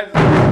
Right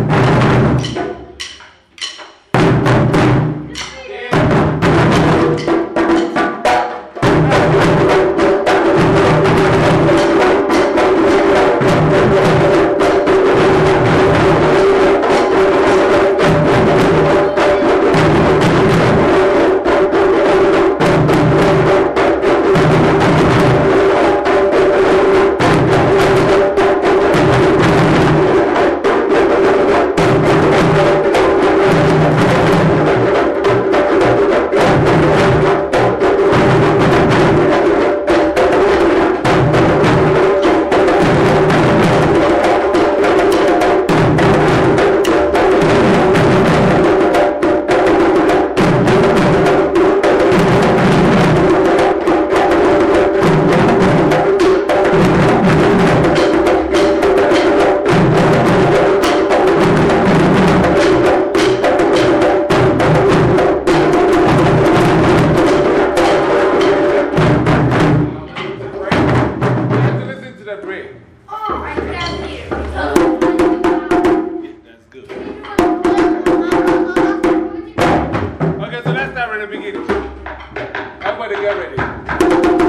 three. Oh, I got here. Yeah, that's good. Okay, so let's start from the beginning. Everybody get ready.